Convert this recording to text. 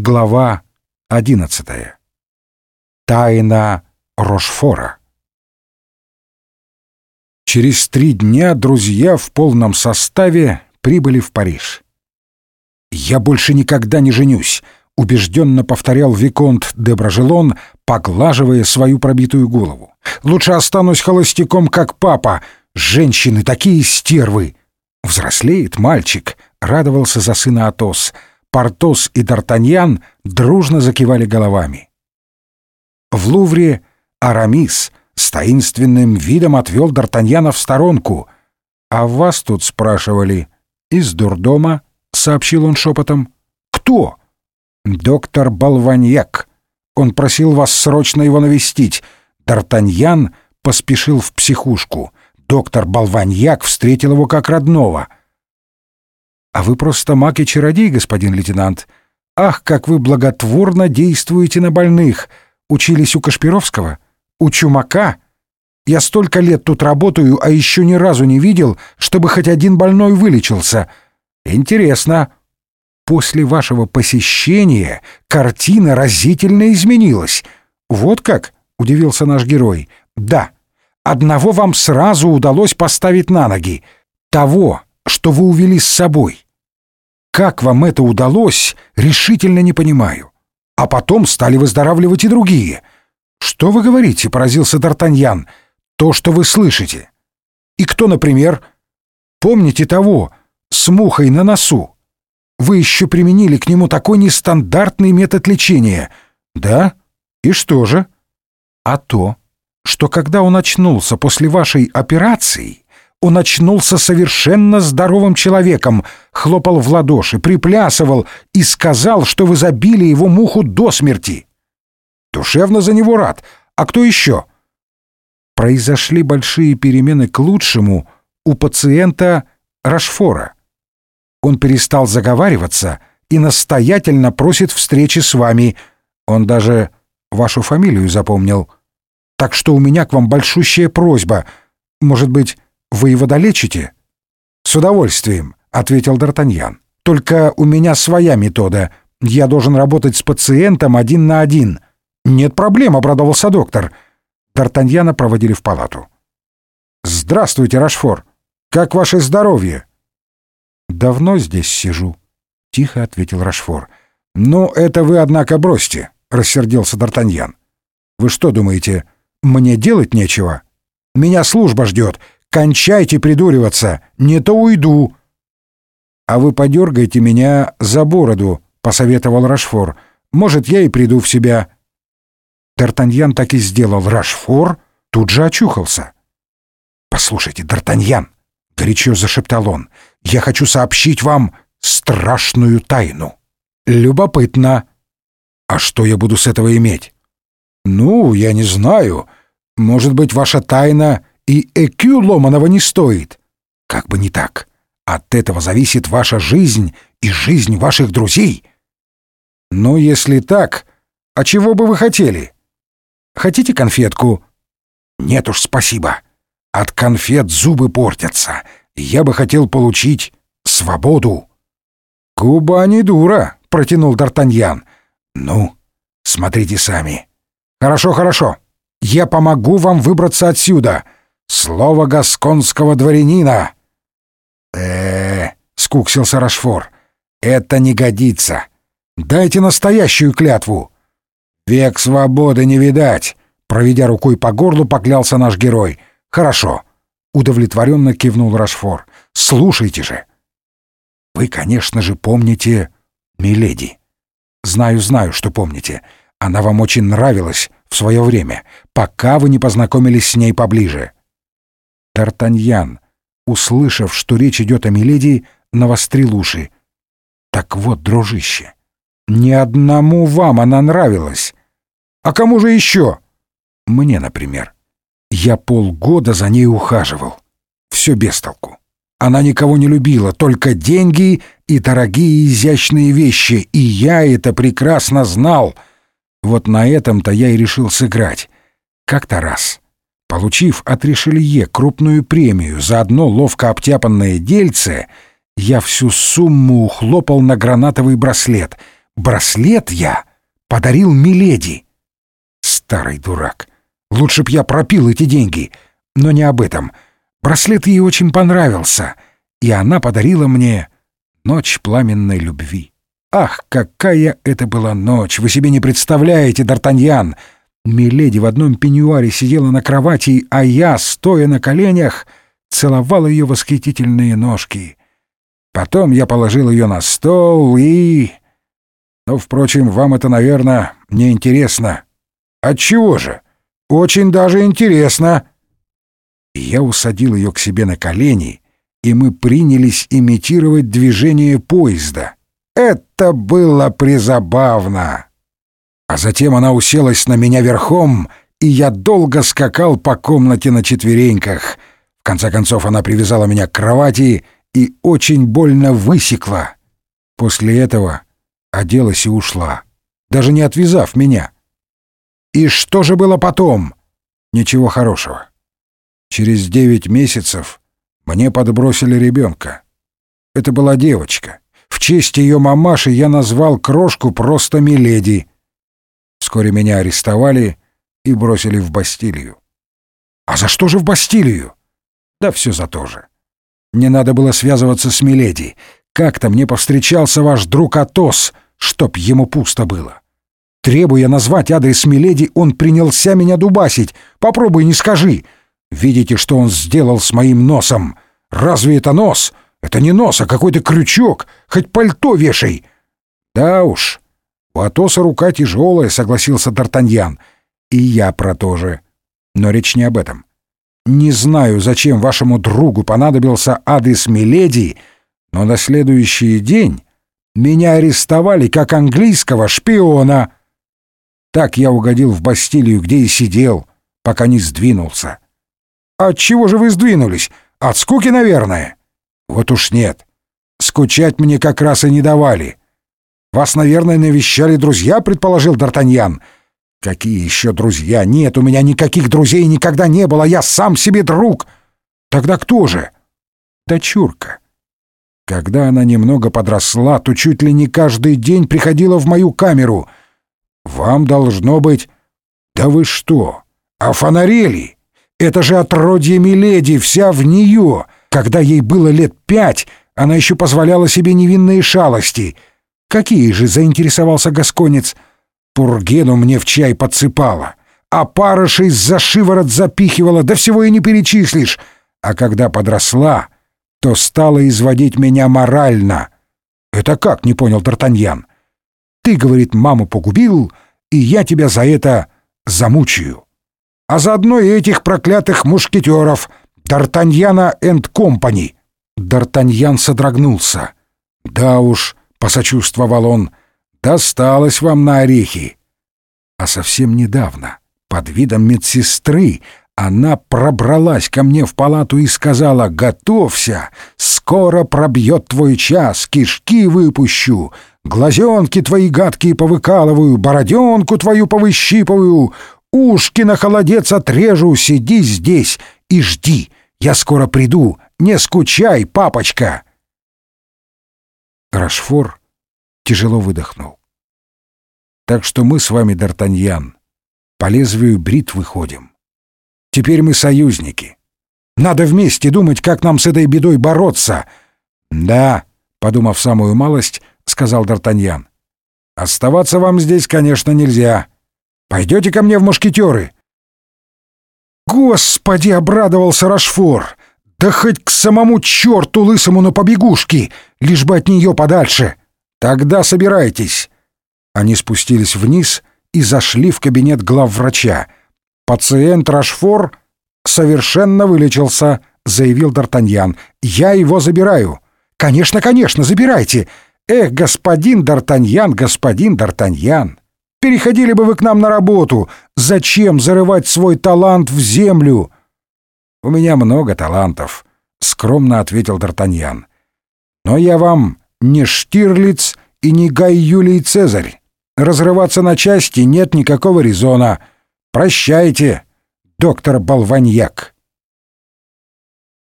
Глава одиннадцатая. Тайна Рошфора. Через три дня друзья в полном составе прибыли в Париж. «Я больше никогда не женюсь», — убежденно повторял Виконт де Бражелон, поглаживая свою пробитую голову. «Лучше останусь холостяком, как папа. Женщины такие стервы!» «Взрослеет мальчик», — радовался за сына Атос — Портос и Д'Артаньян дружно закивали головами. В Лувре Арамис с таинственным видом отвел Д'Артаньяна в сторонку. «А вас тут спрашивали?» «Из дурдома», — сообщил он шепотом. «Кто?» «Доктор Болваньяк. Он просил вас срочно его навестить. Д'Артаньян поспешил в психушку. Доктор Болваньяк встретил его как родного». «А вы просто маг и чародей, господин лейтенант. Ах, как вы благотворно действуете на больных! Учились у Кашпировского? У Чумака? Я столько лет тут работаю, а еще ни разу не видел, чтобы хоть один больной вылечился. Интересно. После вашего посещения картина разительно изменилась. Вот как?» — удивился наш герой. «Да, одного вам сразу удалось поставить на ноги. Того, что вы увели с собой. Как вам это удалось, решительно не понимаю. А потом стали выздоравливать и другие. Что вы говорите, поразился Д'Артаньян. То, что вы слышите. И кто, например? Помните того, с мухой на носу? Вы еще применили к нему такой нестандартный метод лечения. Да? И что же? А то, что когда он очнулся после вашей операции, он очнулся совершенно здоровым человеком, хлопал в ладоши, приплясывал и сказал, что вы забили его муху до смерти. Душевно за него рад. А кто еще? Произошли большие перемены к лучшему у пациента Рашфора. Он перестал заговариваться и настоятельно просит встречи с вами. Он даже вашу фамилию запомнил. Так что у меня к вам большущая просьба. Может быть, вы его долечите?» «С удовольствием», — ответил Д'Артаньян. «Только у меня своя метода. Я должен работать с пациентом один на один». «Нет проблем», — обрадовался доктор. Д'Артаньяна проводили в палату. «Здравствуйте, Рашфор. Как ваше здоровье?» «Давно здесь сижу», — тихо ответил Рашфор. «Ну, это вы, однако, бросьте», — рассердился Д'Артаньян. «Вы что думаете, мне делать нечего? Меня служба ждет, Кончайте придуриваться, не то уйду. А вы подергайте меня за бороду, посоветовал Рашфор. Может, я и приду в себя. Д'Артаньян так и сделал. Рашфор тут же очухался. «Послушайте, Д'Артаньян!» — горячо зашептал он. «Я хочу сообщить вам страшную тайну». «Любопытно. А что я буду с этого иметь?» «Ну, я не знаю. Может быть, ваша тайна и ЭКЮ ломаного не стоит. Как бы не так. От этого зависит ваша жизнь и жизнь ваших друзей. Ну, если так, а чего бы вы хотели? Хотите конфетку? Нет уж, спасибо. От конфет зубы портятся. Я бы хотел получить свободу. Куба не дура, протянул Д'Артаньян. Ну, смотрите сами. Хорошо, хорошо. Я помогу вам выбраться отсюда. Слово гасконского дворянина!» «Э-э-э!» — скуксился Рашфор. «Это не годится. Дайте настоящую клятву!» «Век свободы не видать!» Проведя рукой по горлу, поклялся наш герой. «Хорошо!» — удовлетворенно кивнул Рашфор. «Слушайте же!» «Вы, конечно же, помните Миледи. Знаю, знаю, что помните. Она вам очень нравилась в свое время, пока вы не познакомились с ней поближе. Д'Артаньян, услышав, что речь идет о Миледи, навострил уши. «Так вот, дружище, ни одному вам она нравилась. А кому же еще?» «Мне, например. Я полгода за ней ухаживал. Все без толку. Она никого не любила, только деньги и дорогие изящные вещи, и я это прекрасно знал. Вот на этом-то я и решил сыграть. Как-то раз». Получив от Ришелье крупную премию за одно ловко обтяпанное дельце, я всю сумму ухлопал на гранатовый браслет. браслет я подарил Миледи. Старый дурак. Лучше б я пропил эти деньги, но не об этом. Браслет ей очень понравился, и она подарила мне ночь пламенной любви. Ах, какая это была ночь! Вы себе не представляете, Д'Артаньян! Миледи в одном пеньюаре сидела на кровати, а я, стоя на коленях, целовал ее восхитительные ножки. Потом я положил ее на стол и... Ну, впрочем, вам это, наверное, не интересно. Отчего же? Очень даже интересно. Я усадил ее к себе на колени, и мы принялись имитировать движение поезда. Это было призабавно. А затем она уселась на меня верхом, и я долго скакал по комнате на четвереньках. В конце концов она привязала меня к кровати и очень больно высекла. После этого оделась и ушла, даже не отвязав меня. И что же было потом? Ничего хорошего. Через девять месяцев мне подбросили ребенка. Это была девочка. В честь ее мамаши я назвал крошку просто Миледи. Вскоре меня арестовали и бросили в Бастилию. А за что же в Бастилию? Да все за то же. Не надо было связываться с Миледи. Как-то мне повстречался ваш друг Атос, чтоб ему пусто было. Требуя назвать адрес Миледи, он принялся меня дубасить. Попробуй не скажи. Видите, что он сделал с моим носом? Разве это нос? Это не нос, а какой-то крючок. Хоть пальто вешай. Да уж. У Атоса рука тяжелая, согласился Д'Артаньян. И я про то же. Но речь не об этом. Не знаю, зачем вашему другу понадобился адрес Миледи, но на следующий день меня арестовали как английского шпиона. Так я угодил в Бастилию, где и сидел, пока не сдвинулся. От чего же вы сдвинулись? От скуки, наверное. Вот уж нет. Скучать мне как раз и не давали. Вас, наверное, навещали друзья, предположил Д'Артаньян. Какие еще друзья? Нет, у меня никаких друзей никогда не было, я сам себе друг. Тогда кто же? Дочурка. Когда она немного подросла, то чуть ли не каждый день приходила в мою камеру. Вам должно быть... Да вы что, офонарели? Это же отродье Миледи, вся в нее. Когда ей было лет пять, она еще позволяла себе невинные шалости. Какие же, заинтересовался Гасконец — Пургену мне в чай подсыпала, а парышей за шиворот запихивала, да всего и не перечислишь. А когда подросла, то стала изводить меня морально. «Это как?» — не понял Д'Артаньян. «Ты, — говорит, — маму погубил, и я тебя за это замучаю. А заодно и этих проклятых мушкетеров, Д'Артаньяна энд Компани». Д'Артаньян содрогнулся. «Да уж», — посочувствовал он, — досталось вам на орехи. А совсем недавно, под видом медсестры, она пробралась ко мне в палату и сказала «Готовься, скоро пробьет твой час, кишки выпущу, глазенки твои гадкие повыкалываю, бороденку твою повыщипываю, ушки на холодец отрежу, сиди здесь и жди, я скоро приду, не скучай, папочка!» Рашфор тяжело выдохнул. Так что мы с вами, Д'Артаньян, по лезвию бритвы ходим. Теперь мы союзники. Надо вместе думать, как нам с этой бедой бороться. Да, подумав самую малость, сказал Д'Артаньян. Оставаться вам здесь, конечно, нельзя. Пойдете ко мне в мушкетеры? Господи, обрадовался Рашфор. Да хоть к самому черту лысому на побегушки, лишь бы от нее подальше. «Тогда собирайтесь». Они спустились вниз и зашли в кабинет главврача. «Пациент Рашфор совершенно вылечился», — заявил Д'Артаньян. «Я его забираю». «Конечно, конечно, забирайте!» «Эх, господин Д'Артаньян, господин Д'Артаньян, переходили бы вы к нам на работу. Зачем зарывать свой талант в землю?» «У меня много талантов», — скромно ответил Д'Артаньян. «Но я вам не Штирлиц и не Гай Юлий Цезарь. Разрываться на части нет никакого резона. Прощайте, доктор Болваньяк.